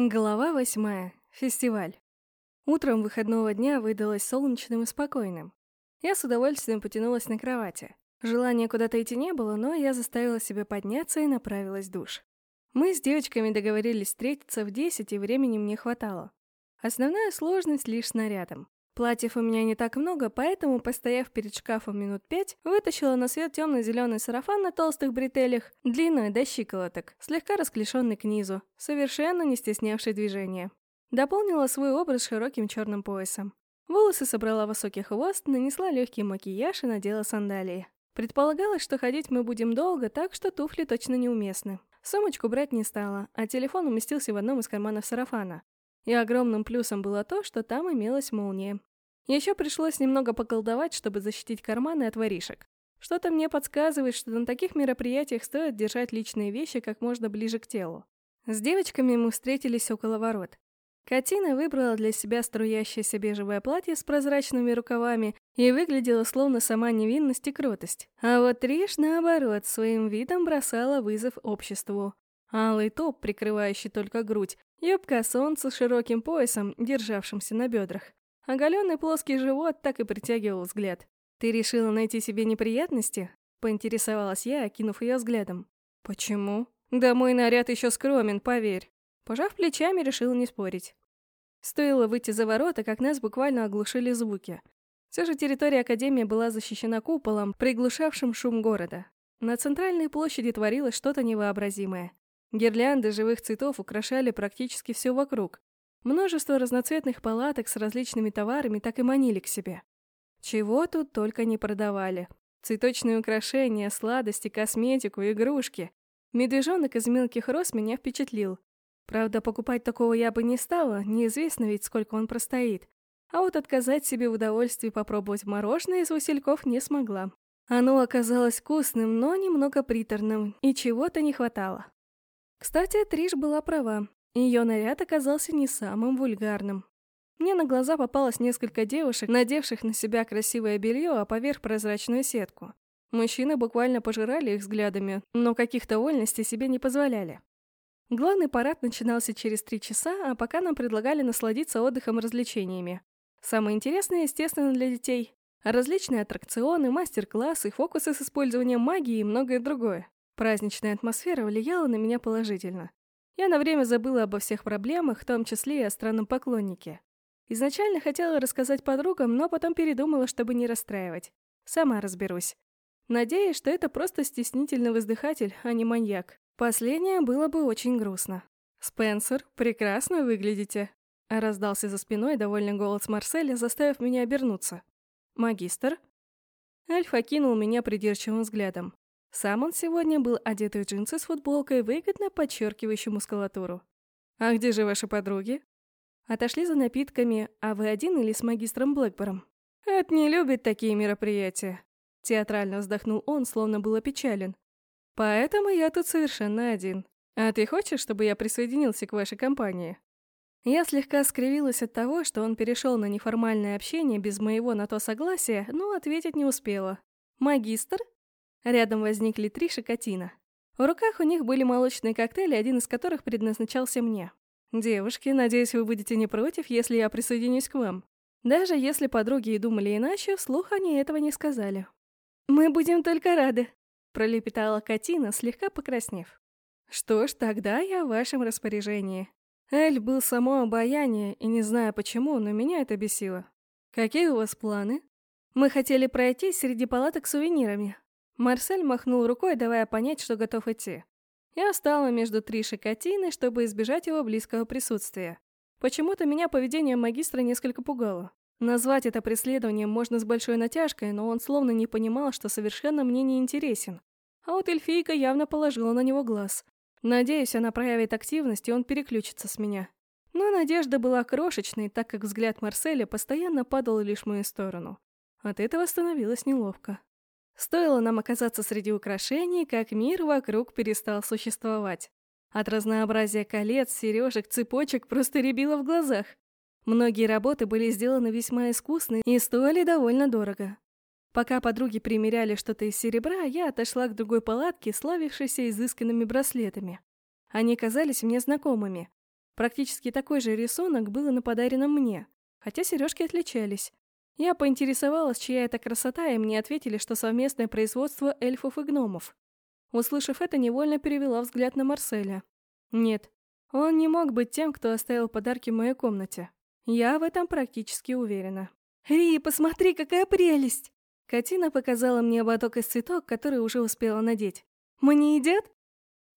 Глава восьмая. Фестиваль. Утром выходного дня выдалось солнечным и спокойным. Я с удовольствием потянулась на кровати. Желания куда-то идти не было, но я заставила себя подняться и направилась в душ. Мы с девочками договорились встретиться в десять, и времени мне хватало. Основная сложность лишь с нарядом. Платьев у меня не так много, поэтому, постояв перед шкафом минут пять, вытащила на свет темно-зеленый сарафан на толстых бретелях, длинной до щиколоток, слегка расклешенный к низу, совершенно не стеснявший движения. Дополнила свой образ широким черным поясом. Волосы собрала высокий хвост, нанесла легкий макияж и надела сандалии. Предполагалось, что ходить мы будем долго, так что туфли точно неуместны. Сумочку брать не стала, а телефон уместился в одном из карманов сарафана. И огромным плюсом было то, что там имелась молния. Еще пришлось немного поколдовать, чтобы защитить карманы от воришек. Что-то мне подсказывает, что на таких мероприятиях стоит держать личные вещи как можно ближе к телу. С девочками мы встретились около ворот. Катина выбрала для себя струящееся бежевое платье с прозрачными рукавами и выглядела словно сама невинность и кротость. А вот Триш, наоборот, своим видом бросала вызов обществу. Алый топ, прикрывающий только грудь, юбка солнца с широким поясом, державшимся на бедрах. Оголенный плоский живот так и притягивал взгляд. «Ты решила найти себе неприятности?» — поинтересовалась я, окинув ее взглядом. «Почему?» «Да мой наряд еще скромен, поверь». Пожав плечами, решила не спорить. Стоило выйти за ворота, как нас буквально оглушили звуки. Все же территория Академии была защищена куполом, приглушавшим шум города. На центральной площади творилось что-то невообразимое. Гирлянды живых цветов украшали практически все вокруг, Множество разноцветных палаток с различными товарами так и манили к себе. Чего тут только не продавали. Цветочные украшения, сладости, косметику, игрушки. Медвежонок из мелких роз меня впечатлил. Правда, покупать такого я бы не стала, неизвестно ведь, сколько он простоит. А вот отказать себе в удовольствии попробовать мороженое из васильков не смогла. Оно оказалось вкусным, но немного приторным, и чего-то не хватало. Кстати, Триш была права. Ее наряд оказался не самым вульгарным. Мне на глаза попалось несколько девушек, надевших на себя красивое белье, а поверх прозрачную сетку. Мужчины буквально пожирали их взглядами, но каких-то вольностей себе не позволяли. Главный парад начинался через три часа, а пока нам предлагали насладиться отдыхом и развлечениями. Самое интересное, естественно, для детей. Различные аттракционы, мастер-классы, фокусы с использованием магии и многое другое. Праздничная атмосфера влияла на меня положительно. Я на время забыла обо всех проблемах, в том числе и о странном поклоннике. Изначально хотела рассказать подругам, но потом передумала, чтобы не расстраивать. Сама разберусь. Надеюсь, что это просто стеснительный воздыхатель, а не маньяк. Последнее было бы очень грустно. «Спенсер, прекрасно выглядите», — раздался за спиной довольный голос Марселя, заставив меня обернуться. «Магистр?» Эльф окинул меня придирчивым взглядом. Сам он сегодня был одет в джинсы с футболкой, выгодно подчеркивающей мускулатуру. «А где же ваши подруги?» Отошли за напитками, а вы один или с магистром Блэкбором? «Эд не любит такие мероприятия», — театрально вздохнул он, словно был опечален. «Поэтому я тут совершенно один. А ты хочешь, чтобы я присоединился к вашей компании?» Я слегка скривилась от того, что он перешел на неформальное общение без моего на то согласия, но ответить не успела. «Магистр?» Рядом возникли три шокотина. В руках у них были молочные коктейли, один из которых предназначался мне. «Девушки, надеюсь, вы будете не против, если я присоединюсь к вам». Даже если подруги и думали иначе, вслух они этого не сказали. «Мы будем только рады», — пролепетала Катина, слегка покраснев. «Что ж, тогда я в вашем распоряжении». Эль был само обаяние, и не знаю почему, но меня это бесило. «Какие у вас планы?» «Мы хотели пройтись среди палаток с сувенирами. Марсель махнул рукой, давая понять, что готов идти. Я встала между Триш и чтобы избежать его близкого присутствия. Почему-то меня поведение магистра несколько пугало. Назвать это преследованием можно с большой натяжкой, но он словно не понимал, что совершенно мне не интересен. А вот эльфийка явно положила на него глаз. Надеюсь, она проявит активность, и он переключится с меня. Но надежда была крошечной, так как взгляд Марселя постоянно падал лишь в мою сторону. От этого становилось неловко. Стоило нам оказаться среди украшений, как мир вокруг перестал существовать. От разнообразия колец, сережек, цепочек просто рябило в глазах. Многие работы были сделаны весьма искусно и стоили довольно дорого. Пока подруги примеряли что-то из серебра, я отошла к другой палатке, славившейся изысканными браслетами. Они казались мне знакомыми. Практически такой же рисунок был и на подаренном мне, хотя сережки отличались. Я поинтересовалась, чья это красота, и мне ответили, что совместное производство эльфов и гномов. Услышав это, невольно перевела взгляд на Марселя. Нет, он не мог быть тем, кто оставил подарки в моей комнате. Я в этом практически уверена. «Ри, посмотри, какая прелесть!» Катина показала мне ободок из цветок, который уже успела надеть. «Мне идет?»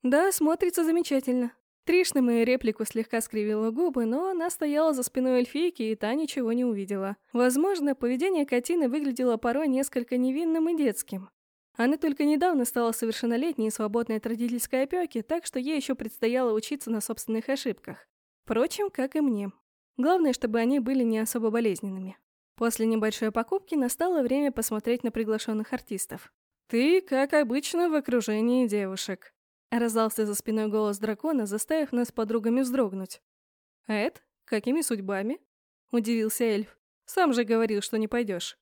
«Да, смотрится замечательно». Триш на мою реплику слегка скривила губы, но она стояла за спиной эльфийки, и та ничего не увидела. Возможно, поведение Катины выглядело порой несколько невинным и детским. Она только недавно стала совершеннолетней и свободной от родительской опеки, так что ей еще предстояло учиться на собственных ошибках. Впрочем, как и мне. Главное, чтобы они были не особо болезненными. После небольшой покупки настало время посмотреть на приглашенных артистов. «Ты, как обычно, в окружении девушек», Раздался за спиной голос дракона, заставив нас подругами вздрогнуть. «Эд, какими судьбами?» — удивился эльф. «Сам же говорил, что не пойдешь».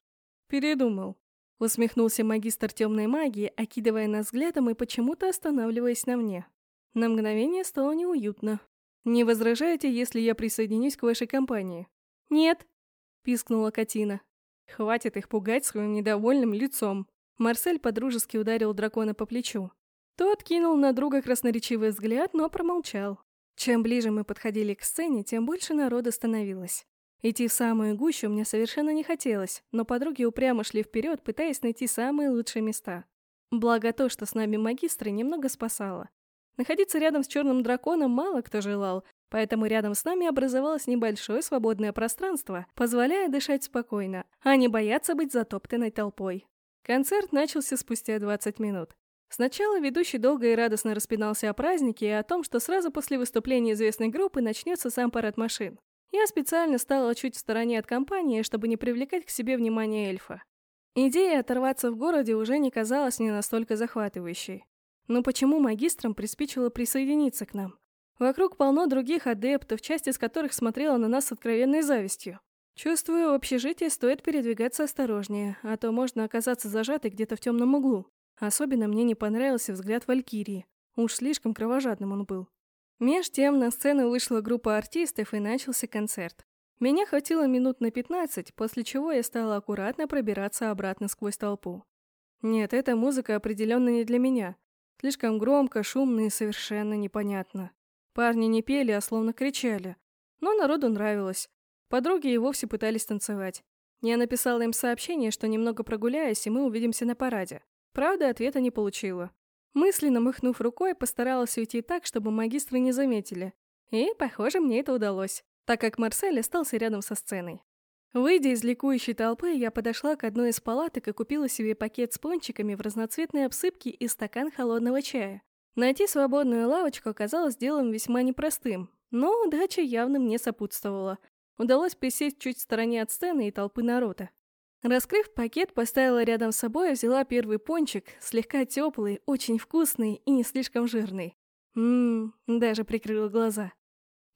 «Передумал», — усмехнулся магистр темной магии, окидывая нас взглядом и почему-то останавливаясь на мне. На мгновение стало неуютно. «Не возражаете, если я присоединюсь к вашей компании?» «Нет», — пискнула Катина. «Хватит их пугать своим недовольным лицом». Марсель подружески ударил дракона по плечу. Тот кинул на друга красноречивый взгляд, но промолчал. Чем ближе мы подходили к сцене, тем больше народа становилось. Идти в самую гущу мне совершенно не хотелось, но подруги упрямо шли вперед, пытаясь найти самые лучшие места. Благо то, что с нами магистры, немного спасало. Находиться рядом с черным драконом мало кто желал, поэтому рядом с нами образовалось небольшое свободное пространство, позволяя дышать спокойно, а не бояться быть затоптанной толпой. Концерт начался спустя 20 минут. Сначала ведущий долго и радостно распинался о празднике и о том, что сразу после выступления известной группы начнется сам парад машин. Я специально стала чуть в стороне от компании, чтобы не привлекать к себе внимание эльфа. Идея оторваться в городе уже не казалась мне настолько захватывающей. Но почему магистрам приспичило присоединиться к нам? Вокруг полно других адептов, часть из которых смотрела на нас с откровенной завистью. Чувствую, в общежитии стоит передвигаться осторожнее, а то можно оказаться зажатой где-то в темном углу. Особенно мне не понравился взгляд Валькирии. Уж слишком кровожадным он был. Меж тем на сцену вышла группа артистов и начался концерт. Меня хватило минут на 15, после чего я стала аккуратно пробираться обратно сквозь толпу. Нет, эта музыка определенно не для меня. Слишком громко, шумно и совершенно непонятно. Парни не пели, а словно кричали. Но народу нравилось. Подруги и вовсе пытались танцевать. Я написала им сообщение, что немного прогуляюсь, и мы увидимся на параде. Правда, ответа не получила. Мысленно махнув рукой, постаралась уйти так, чтобы магистры не заметили. И, похоже, мне это удалось, так как Марсель остался рядом со сценой. Выйдя из ликующей толпы, я подошла к одной из палаток и купила себе пакет с пончиками в разноцветной обсыпке и стакан холодного чая. Найти свободную лавочку оказалось делом весьма непростым, но удача явно мне сопутствовала. Удалось присесть чуть в стороне от сцены и толпы народа. Раскрыв пакет, поставила рядом с собой и взяла первый пончик, слегка теплый, очень вкусный и не слишком жирный. Ммм, даже прикрыла глаза.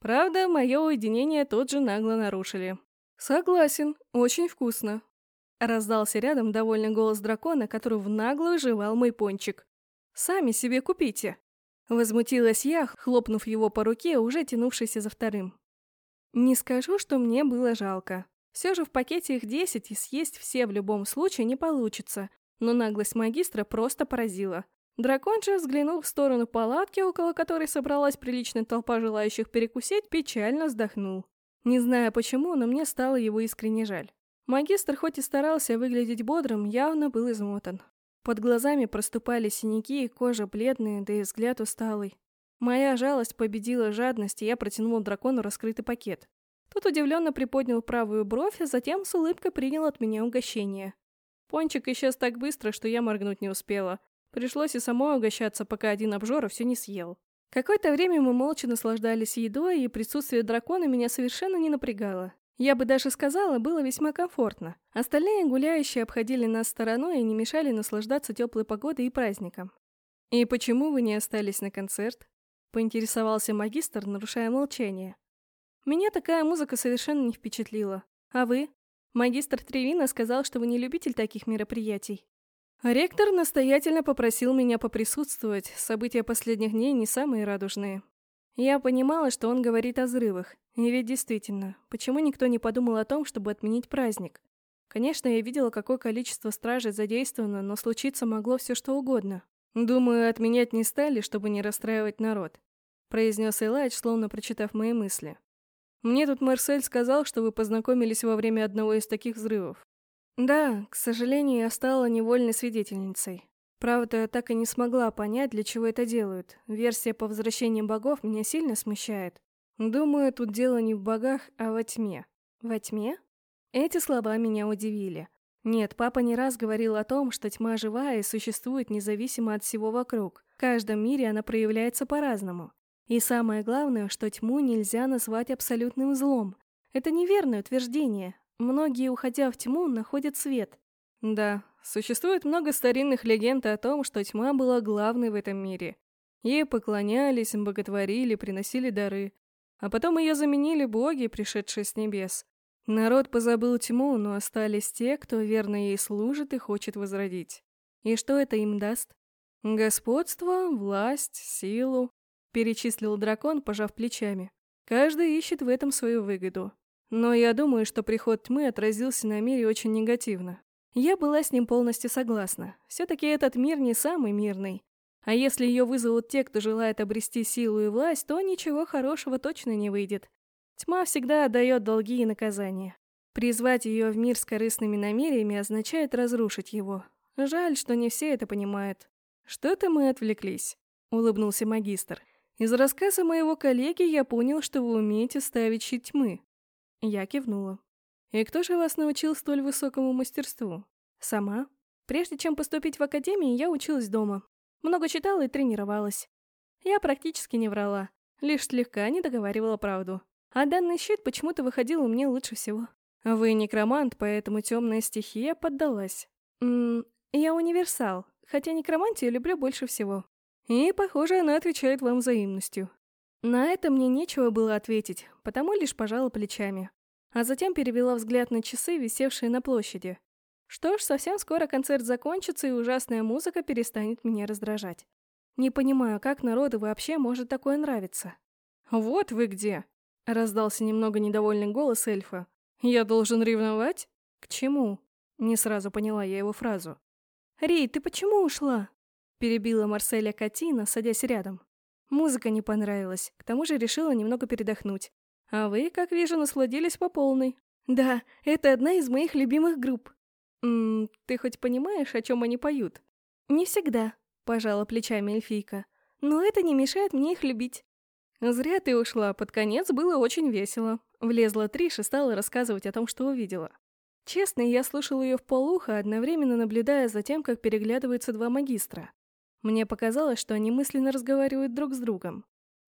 Правда, мое уединение тут же нагло нарушили. «Согласен, очень вкусно», — раздался рядом довольный голос дракона, который в наглую жевал мой пончик. «Сами себе купите», — возмутилась я, хлопнув его по руке, уже тянувшейся за вторым. Не скажу, что мне было жалко. Все же в пакете их 10, и съесть все в любом случае не получится. Но наглость магистра просто поразила. Дракон же, взглянул в сторону палатки, около которой собралась приличная толпа желающих перекусить, печально вздохнул. Не знаю почему, но мне стало его искренне жаль. Магистр, хоть и старался выглядеть бодрым, явно был измотан. Под глазами проступали синяки, кожа бледная, да и взгляд усталый. Моя жалость победила жадность, и я протянула дракону раскрытый пакет. Тот удивленно приподнял правую бровь, а затем с улыбкой принял от меня угощение. Пончик исчез так быстро, что я моргнуть не успела. Пришлось и самой угощаться, пока один обжора все не съел. Какое-то время мы молча наслаждались едой, и присутствие дракона меня совершенно не напрягало. Я бы даже сказала, было весьма комфортно. Остальные гуляющие обходили нас стороной и не мешали наслаждаться теплой погодой и праздником. «И почему вы не остались на концерт?» — поинтересовался магистр, нарушая молчание. Меня такая музыка совершенно не впечатлила. А вы? Магистр Тревина сказал, что вы не любитель таких мероприятий. Ректор настоятельно попросил меня поприсутствовать, события последних дней не самые радужные. Я понимала, что он говорит о взрывах. И ведь действительно, почему никто не подумал о том, чтобы отменить праздник? Конечно, я видела, какое количество стражей задействовано, но случиться могло все что угодно. Думаю, отменять не стали, чтобы не расстраивать народ. Произнес Элайч, словно прочитав мои мысли. Мне тут Марсель сказал, что вы познакомились во время одного из таких взрывов. Да, к сожалению, я стала невольной свидетельницей. Правда, я так и не смогла понять, для чего это делают. Версия по возвращению богов меня сильно смущает. Думаю, тут дело не в богах, а во тьме. Во тьме? Эти слова меня удивили. Нет, папа не раз говорил о том, что тьма живая и существует независимо от всего вокруг. В каждом мире она проявляется по-разному. И самое главное, что тьму нельзя назвать абсолютным злом. Это неверное утверждение. Многие, уходя в тьму, находят свет. Да, существует много старинных легенд о том, что тьма была главной в этом мире. Ей поклонялись, боготворили, приносили дары. А потом ее заменили боги, пришедшие с небес. Народ позабыл тьму, но остались те, кто верно ей служит и хочет возродить. И что это им даст? Господство, власть, силу, перечислил дракон, пожав плечами. Каждый ищет в этом свою выгоду. Но я думаю, что приход тьмы отразился на мире очень негативно. Я была с ним полностью согласна. Все-таки этот мир не самый мирный. А если ее вызовут те, кто желает обрести силу и власть, то ничего хорошего точно не выйдет. Тьма всегда отдает долги и наказания. Призвать ее в мир с корыстными намерениями означает разрушить его. Жаль, что не все это понимают. Что-то мы отвлеклись, улыбнулся магистр. Из рассказа моего коллеги я понял, что вы умеете ставить щит тьмы. Я кивнула. И кто же вас научил столь высокому мастерству? Сама. Прежде чем поступить в академию, я училась дома. Много читала и тренировалась. Я практически не врала, лишь слегка не договаривала правду. А данный щит почему-то выходил у меня лучше всего. Вы некромант, поэтому темная стихия поддалась. Ммм, я универсал, хотя некромантию люблю больше всего. И, похоже, она отвечает вам взаимностью. На это мне нечего было ответить, потому лишь пожала плечами. А затем перевела взгляд на часы, висевшие на площади. Что ж, совсем скоро концерт закончится, и ужасная музыка перестанет меня раздражать. Не понимаю, как народу вообще может такое нравиться. «Вот вы где!» Раздался немного недовольный голос эльфа. «Я должен ревновать? К чему?» Не сразу поняла я его фразу. «Рей, ты почему ушла?» Перебила Марселя Катина, садясь рядом. Музыка не понравилась, к тому же решила немного передохнуть. А вы, как вижу, насладились по полной. Да, это одна из моих любимых групп. Ммм, ты хоть понимаешь, о чем они поют? Не всегда, пожала плечами эльфийка. Но это не мешает мне их любить. «Зря ты ушла, под конец было очень весело». Влезла Триш и стала рассказывать о том, что увидела. Честно, я слушала ее в полуха, одновременно наблюдая за тем, как переглядываются два магистра. Мне показалось, что они мысленно разговаривают друг с другом.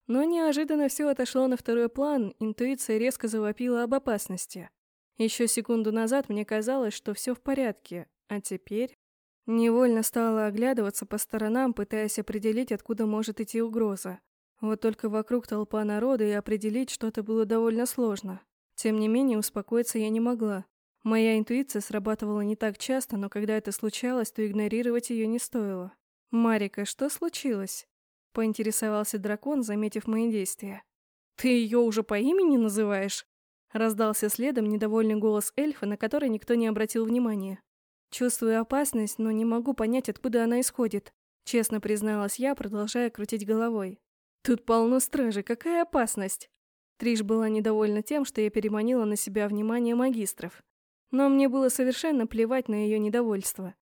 Но неожиданно все отошло на второй план, интуиция резко завопила об опасности. Еще секунду назад мне казалось, что все в порядке, а теперь... Невольно стала оглядываться по сторонам, пытаясь определить, откуда может идти угроза. Вот только вокруг толпа народа, и определить что-то было довольно сложно. Тем не менее, успокоиться я не могла. Моя интуиция срабатывала не так часто, но когда это случалось, то игнорировать ее не стоило. «Марика, что случилось?» — поинтересовался дракон, заметив мои действия. «Ты ее уже по имени называешь?» Раздался следом недовольный голос эльфа, на который никто не обратил внимания. Чувствую опасность, но не могу понять, откуда она исходит. Честно призналась я, продолжая крутить головой. Тут полно стражи, какая опасность? Триш была недовольна тем, что я переманила на себя внимание магистров. Но мне было совершенно плевать на ее недовольство.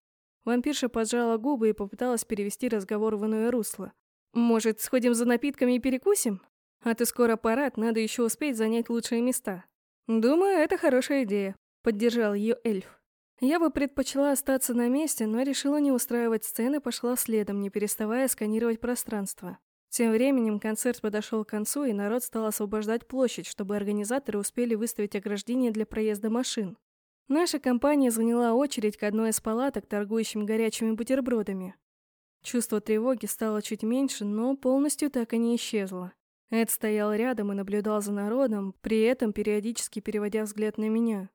Вампирша поджала губы и попыталась перевести разговор в иное русло. «Может, сходим за напитками и перекусим? А ты скоро парад, надо еще успеть занять лучшие места». «Думаю, это хорошая идея», — поддержал ее эльф. Я бы предпочла остаться на месте, но решила не устраивать сцены, пошла следом, не переставая сканировать пространство. Тем временем концерт подошел к концу, и народ стал освобождать площадь, чтобы организаторы успели выставить ограждение для проезда машин. Наша компания заняла очередь к одной из палаток, торгующим горячими бутербродами. Чувство тревоги стало чуть меньше, но полностью так и не исчезло. Эд стоял рядом и наблюдал за народом, при этом периодически переводя взгляд на меня.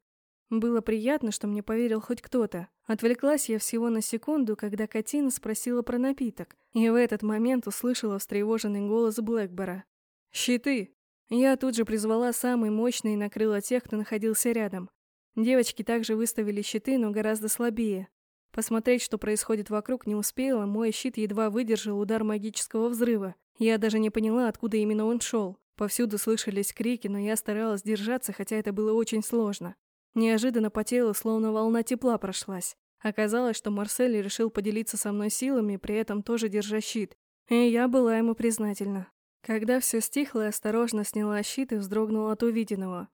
Было приятно, что мне поверил хоть кто-то. Отвлеклась я всего на секунду, когда Катина спросила про напиток, и в этот момент услышала встревоженный голос Блэкбора. «Щиты!» Я тут же призвала самый мощный и накрыла тех, кто находился рядом. Девочки также выставили щиты, но гораздо слабее. Посмотреть, что происходит вокруг, не успела, мой щит едва выдержал удар магического взрыва. Я даже не поняла, откуда именно он шел. Повсюду слышались крики, но я старалась держаться, хотя это было очень сложно. Неожиданно по телу словно волна тепла прошлась. Оказалось, что Марсель решил поделиться со мной силами, при этом тоже держа щит. И я была ему признательна. Когда все стихло, я осторожно сняла щит и вздрогнула от увиденного.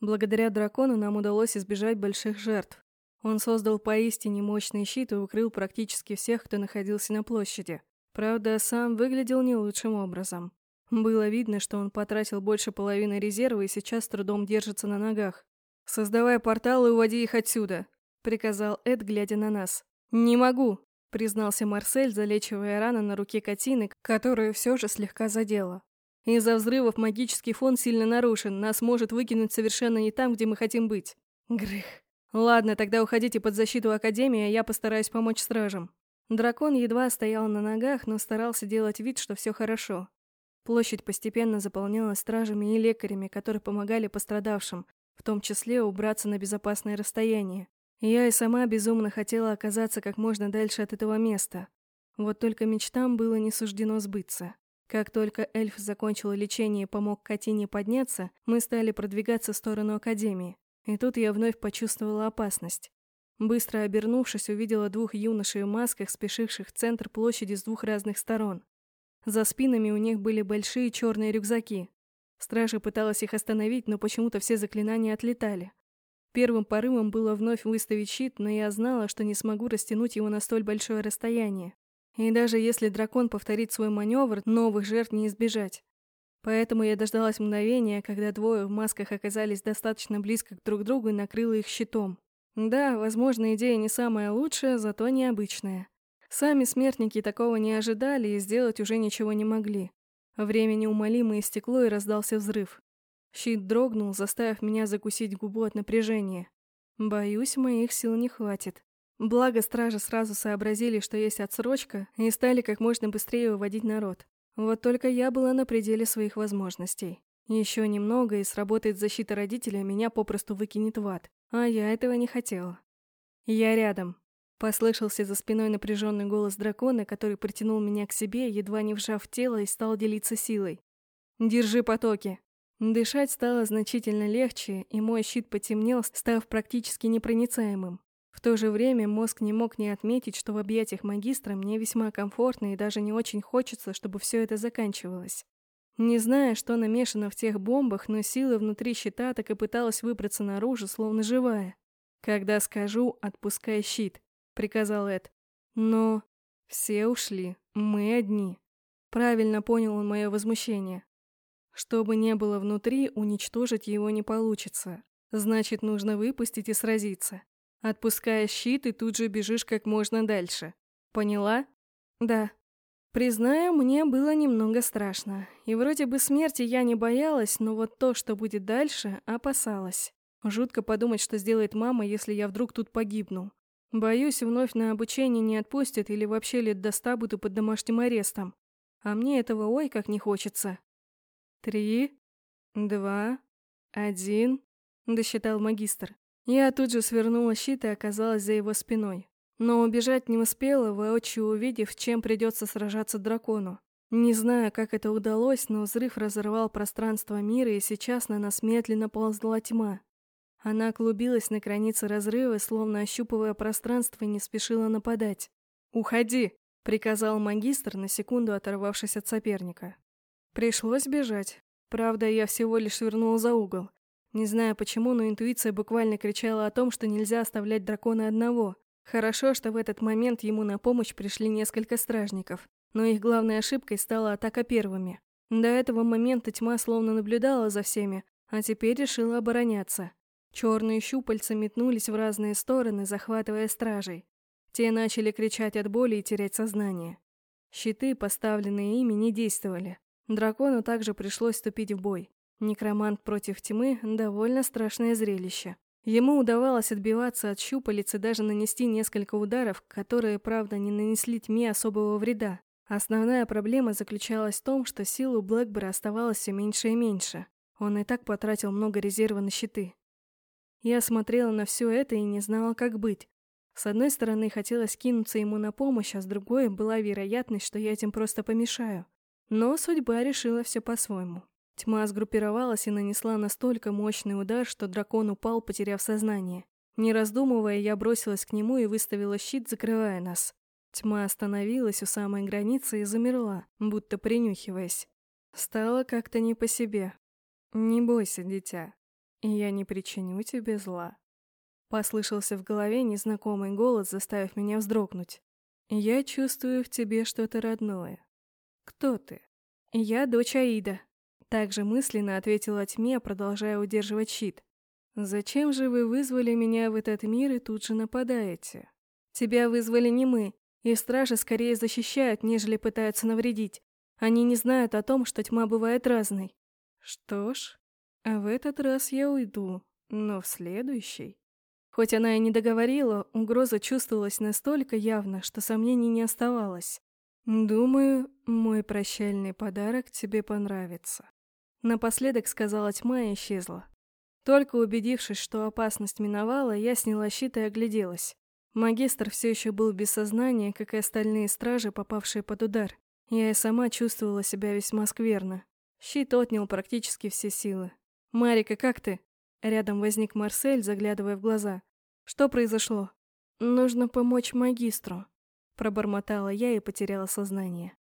Благодаря дракону нам удалось избежать больших жертв. Он создал поистине мощный щит и укрыл практически всех, кто находился на площади. Правда, сам выглядел не лучшим образом. Было видно, что он потратил больше половины резерва и сейчас с трудом держится на ногах. «Создавай портал и уводи их отсюда», — приказал Эд, глядя на нас. «Не могу», — признался Марсель, залечивая рану на руке Катины, которую все же слегка задела. «Из-за взрывов магический фон сильно нарушен, нас может выкинуть совершенно не там, где мы хотим быть». Грых. «Ладно, тогда уходите под защиту Академии, а я постараюсь помочь стражам». Дракон едва стоял на ногах, но старался делать вид, что все хорошо. Площадь постепенно заполнялась стражами и лекарями, которые помогали пострадавшим, в том числе убраться на безопасное расстояние. Я и сама безумно хотела оказаться как можно дальше от этого места. Вот только мечтам было не суждено сбыться. Как только эльф закончил лечение и помог Катине подняться, мы стали продвигаться в сторону Академии. И тут я вновь почувствовала опасность. Быстро обернувшись, увидела двух юношей в масках, спешивших в центр площади с двух разных сторон. За спинами у них были большие черные рюкзаки. Стража пыталась их остановить, но почему-то все заклинания отлетали. Первым порывом было вновь выставить щит, но я знала, что не смогу растянуть его на столь большое расстояние. И даже если дракон повторит свой маневр, новых жертв не избежать. Поэтому я дождалась мгновения, когда двое в масках оказались достаточно близко друг к другу и накрыла их щитом. Да, возможно, идея не самая лучшая, зато необычная. Сами смертники такого не ожидали и сделать уже ничего не могли. Время неумолимо истекло и раздался взрыв. Щит дрогнул, заставив меня закусить губу от напряжения. Боюсь, моих сил не хватит. Благо, стражи сразу сообразили, что есть отсрочка, и стали как можно быстрее выводить народ. Вот только я была на пределе своих возможностей. Еще немного, и сработает защита родителя, меня попросту выкинет в ад. А я этого не хотела. «Я рядом», — послышался за спиной напряженный голос дракона, который притянул меня к себе, едва не вжав тело и стал делиться силой. «Держи потоки». Дышать стало значительно легче, и мой щит потемнел, став практически непроницаемым. В то же время мозг не мог не отметить, что в объятиях магистра мне весьма комфортно и даже не очень хочется, чтобы все это заканчивалось. Не зная, что намешано в тех бомбах, но сила внутри щита так и пыталась выбраться наружу, словно живая. «Когда скажу, отпускай щит», — приказал Эд. Но все ушли, мы одни. Правильно понял он мое возмущение. Что бы ни было внутри, уничтожить его не получится. Значит, нужно выпустить и сразиться. Отпуская щит, и тут же бежишь как можно дальше. Поняла? Да. Признаю, мне было немного страшно. И вроде бы смерти я не боялась, но вот то, что будет дальше, опасалась. Жутко подумать, что сделает мама, если я вдруг тут погибну. Боюсь, вновь на обучение не отпустят или вообще лет до ста буду под домашним арестом. А мне этого ой как не хочется. «Три, два, один», — досчитал магистр. Я тут же свернула щит и оказалась за его спиной. Но убежать не успела, воочию увидев, чем придется сражаться дракону. Не знаю, как это удалось, но взрыв разорвал пространство мира, и сейчас на нас медленно ползла тьма. Она клубилась на границе разрыва, словно ощупывая пространство и не спешила нападать. «Уходи!» — приказал магистр, на секунду оторвавшись от соперника. Пришлось бежать. Правда, я всего лишь свернула за угол. Не знаю почему, но интуиция буквально кричала о том, что нельзя оставлять дракона одного. Хорошо, что в этот момент ему на помощь пришли несколько стражников, но их главной ошибкой стала атака первыми. До этого момента тьма словно наблюдала за всеми, а теперь решила обороняться. Черные щупальца метнулись в разные стороны, захватывая стражей. Те начали кричать от боли и терять сознание. Щиты, поставленные ими, не действовали. Дракону также пришлось вступить в бой. Некромант против тьмы – довольно страшное зрелище. Ему удавалось отбиваться от щупалец и даже нанести несколько ударов, которые, правда, не нанесли тьме особого вреда. Основная проблема заключалась в том, что сил у Блэкбера оставалось все меньше и меньше. Он и так потратил много резерва на щиты. Я смотрела на все это и не знала, как быть. С одной стороны, хотелось кинуться ему на помощь, а с другой была вероятность, что я этим просто помешаю. Но судьба решила все по-своему. Тьма сгруппировалась и нанесла настолько мощный удар, что дракон упал, потеряв сознание. Не раздумывая, я бросилась к нему и выставила щит, закрывая нас. Тьма остановилась у самой границы и замерла, будто принюхиваясь. Стало как-то не по себе. «Не бойся, дитя, я не причиню тебе зла». Послышался в голове незнакомый голос, заставив меня вздрогнуть. «Я чувствую в тебе что-то родное. Кто ты?» «Я дочь Аида», — также мысленно ответила тьме, продолжая удерживать щит. «Зачем же вы вызвали меня в этот мир и тут же нападаете?» «Тебя вызвали не мы, и стражи скорее защищают, нежели пытаются навредить. Они не знают о том, что тьма бывает разной». «Что ж, а в этот раз я уйду, но в следующий...» Хоть она и не договорила, угроза чувствовалась настолько явно, что сомнений не оставалось. «Думаю, мой прощальный подарок тебе понравится». Напоследок сказала тьма и исчезла. Только убедившись, что опасность миновала, я сняла щит и огляделась. Магистр все еще был без сознания, как и остальные стражи, попавшие под удар. Я и сама чувствовала себя весьма скверно. Щит отнял практически все силы. «Марика, как ты?» Рядом возник Марсель, заглядывая в глаза. «Что произошло?» «Нужно помочь магистру», — пробормотала я и потеряла сознание.